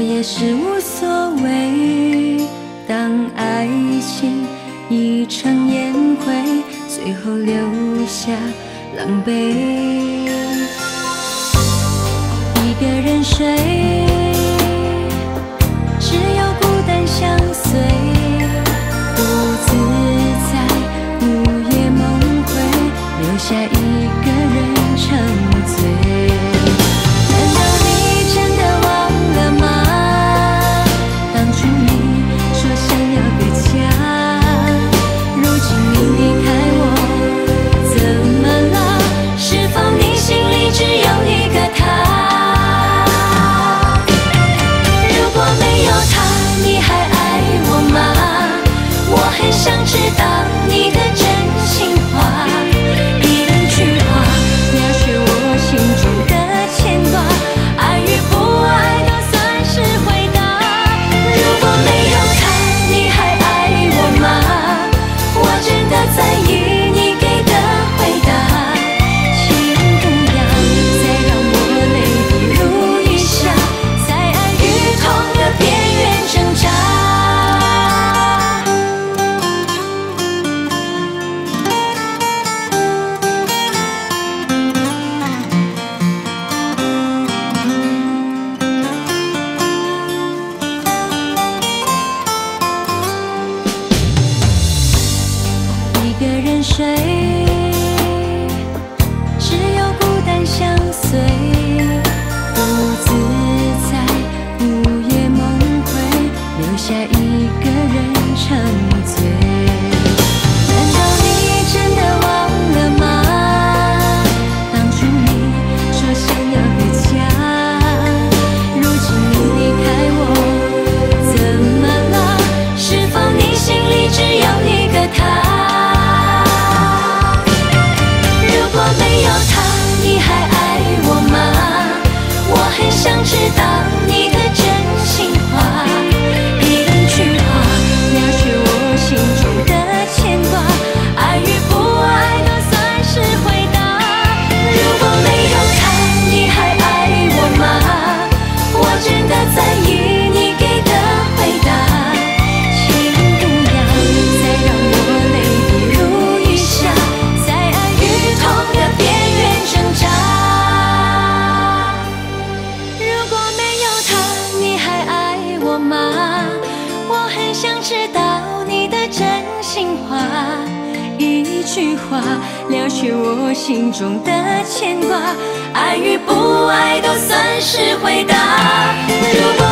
我也是无所谓当爱情已成烟灰最后留下狼狈一个人睡只有孤单相随独自在午夜梦回留下一个人沉醉。停止 shame. 句话了却我心中的牵挂。爱与不爱都算是回答。如果